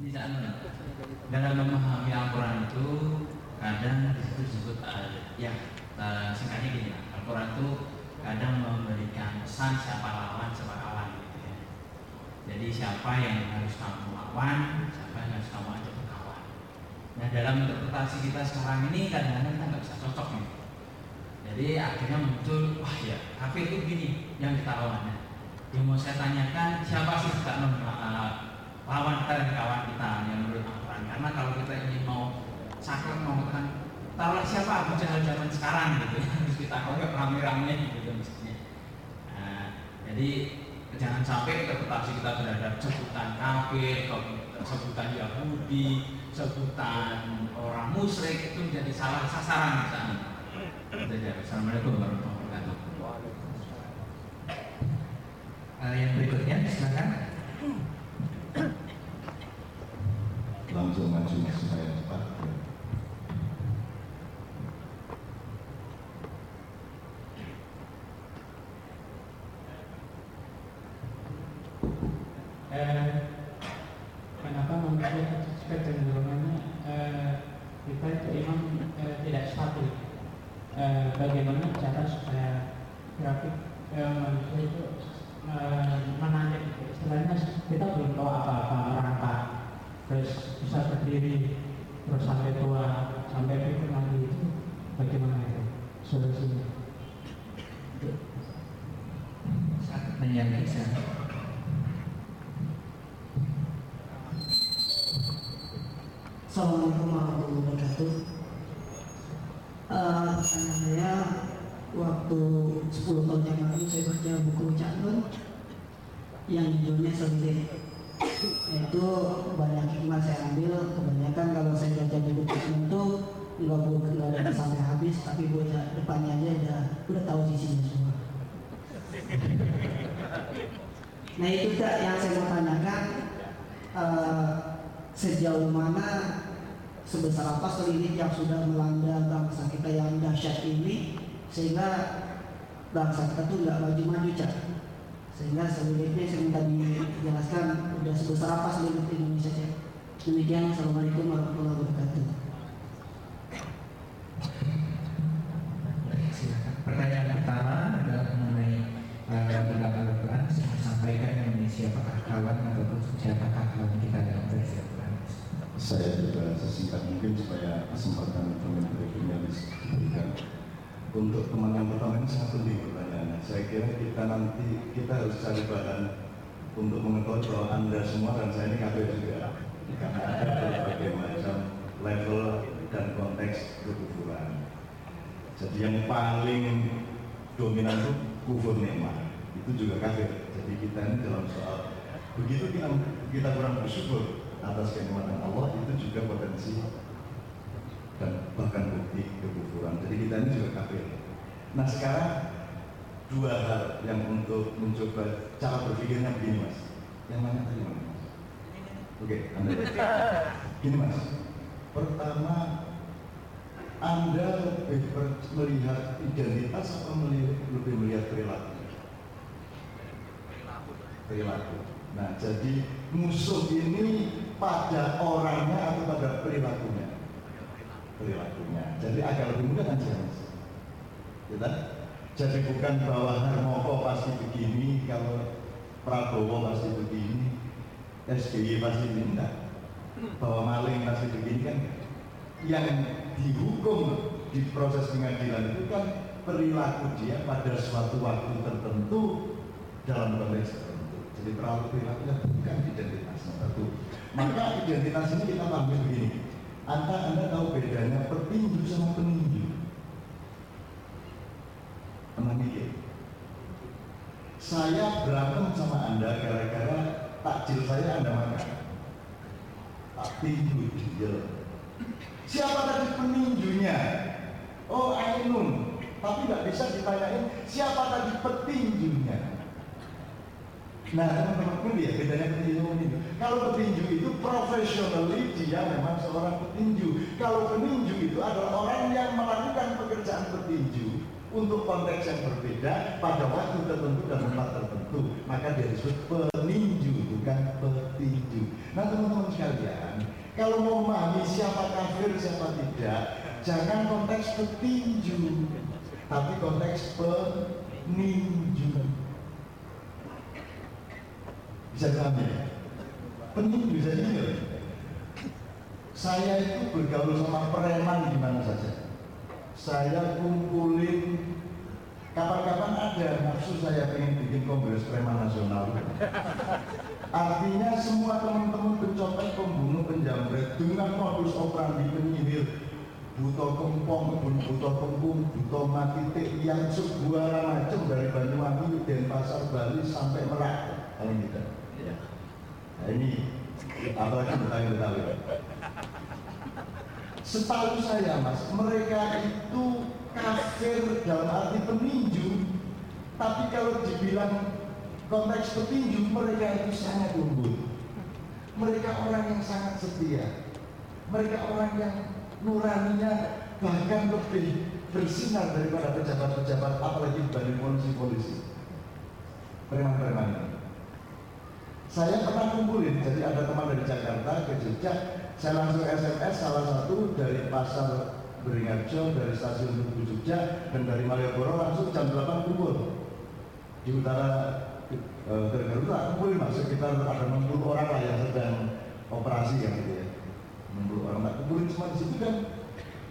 Ini dalam memahami Al-Quran itu kadang disebut disebut uh, ya uh, singkatnya gini Al-Quran itu kadang memberikan pesan siapa lawan siapa kawan gitu ya. Jadi siapa yang harus kamu lawan, siapa yang harus kamu ajak berkawan. Nah dalam interpretasi kita sekarang ini kadang-kadang kita nggak bisa cocok nih. Jadi akhirnya muncul, wah ya kafir itu gini yang kita lawannya. Yang mau saya tanyakan siapa sih uh, lawan kita dan kawan kita yang menurut Al-Quran. Karena kalau kita ingin mau sakit mau kan taruhlah siapa Abu Jahal zaman sekarang gitu harus kita koyok rame-rame gitu misalnya. Nah, jadi jangan sampai interpretasi kita terhadap sebutan kafir, sebutan Yahudi, sebutan orang musyrik itu menjadi salah sasaran misalnya. Assalamualaikum warahmatullahi wabarakatuh. Uh, yang berikutnya silakan. Langsung maju supaya cepat. eh, manusia kecenderungannya eh, kita itu eh, tidak stabil eh, bagaimana cara eh, itu eh, kita belum tahu apa-apa merangkak terus bisa berdiri terus sampai tua sampai pikir lagi itu bagaimana itu solusinya Saat menyanyi saya. Assalamualaikum warahmatullahi wabarakatuh. Uh, saya waktu 10 tahun yang lalu saya baca buku Cakun yang judulnya Sendiri habis tapi buat depannya aja udah udah tahu sisinya semua. Nah itu tak yang saya mau tanyakan uh, sejauh mana sebesar apa selinit yang sudah melanda bangsa kita yang dahsyat ini sehingga bangsa kita tuh nggak maju-maju cak? Sehingga selilitnya saya minta dijelaskan udah sebesar apa selinit Indonesia cak? Demikian assalamualaikum warahmatullahi wabarakatuh supaya kesempatan teman bisa diberikan. Untuk teman yang pertama ini sangat penting pertanyaannya. Saya kira kita nanti kita harus cari bahan untuk mengetahui bahwa anda semua dan saya ini kafir juga karena ada berbagai macam level dan konteks kekufuran. Jadi yang paling dominan itu kufur nikmat itu juga kafir. Jadi kita ini dalam soal begitu kita kita kurang bersyukur atas kenikmatan Allah itu juga potensi dan bahkan bukti ini juga kafir. Nah sekarang dua hal yang untuk mencoba cara berpikirnya begini mas. Yang mana tadi mas? Oke, anda. Gini mas. Pertama, anda lebih melihat identitas atau melihat, lebih melihat perilaku? Perilaku. Nah, jadi musuh ini pada orangnya atau pada perilakunya? Perilakunya. Jadi agak lebih mudah kan mas? Kita? Jadi bukan bahwa Harmoko pasti begini, kalau Prabowo pasti begini, SBY pasti begini. Bahwa maling pasti begini kan yang dihukum di proses pengadilan itu kan perilaku dia pada suatu waktu tertentu dalam konteks tertentu. Jadi terlalu perilakunya bukan identitasnya satu. Maka identitas ini kita ambil begini. Anda Anda tahu bedanya petinju sama peninju. Pernah mikir? Saya berantem sama Anda gara-gara takjil saya Anda makan. Tak tinju dia. Siapa tadi peninjunya? Oh Ainun. Tapi nggak bisa ditanyain siapa tadi petinjunya. Nah teman-teman pun ya bedanya petinju petinju. Kalau petinju itu profesionally dia memang seorang petinju. Kalau peninju itu adalah orang yang melakukan pekerjaan petinju untuk konteks yang berbeda pada waktu tertentu dan tempat tertentu. Maka dia disebut peninju bukan petinju. Nah teman-teman sekalian, kalau mau memahami siapa kafir siapa tidak, jangan konteks petinju, tapi konteks peninju. Bisa ya? Peninju bisa loh. Saya itu bergaul sama preman di mana saja. Saya kumpulin kapan-kapan ada nafsu saya pengen bikin kongres preman nasional. Artinya semua teman-teman pencopet, pembunuh, penjamret dengan modus operandi penyihir buto kempong, buto kempung, buto matitik yang sebuah macam dari Banyuwangi, Denpasar, Bali sampai Merak paling tidak. Ini apalagi Betawi. Setahu saya mas, mereka itu kafir dalam arti peninju, tapi kalau dibilang konteks petinju, mereka itu sangat unggul. Mereka orang yang sangat setia. Mereka orang yang nuraninya bahkan lebih bersinar daripada pejabat-pejabat, apalagi dibanding polisi-polisi. Preman-preman. Saya pernah kumpulin, jadi ada teman dari Jakarta ke Jogja, saya langsung SMS salah satu dari pasar Beringharjo, dari stasiun Tugu Jogja, dan dari Malioboro langsung jam 8 kumpul. Di utara e, Garuda kumpulin mas. Sekitar ada 60 orang lah yang sedang operasi ya gitu ya. 60 orang. Tak kumpulin semua di situ kan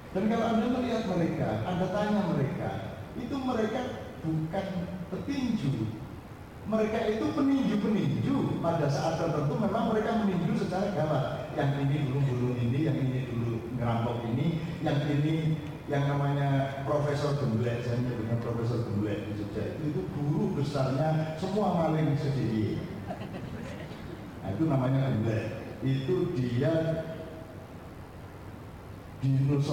dan kalau anda melihat mereka anda tanya mereka itu mereka bukan petinju mereka itu peninju-peninju pada saat tertentu memang mereka meninju secara gawat yang ini dulu bunuh ini, yang ini dulu ngerampok ini, yang ini yang namanya Profesor Gemblek, saya menyebutnya Profesor Gemblek di Jogja itu, itu guru besarnya semua maling sedih. Nah, itu namanya Gemblek. Itu dia di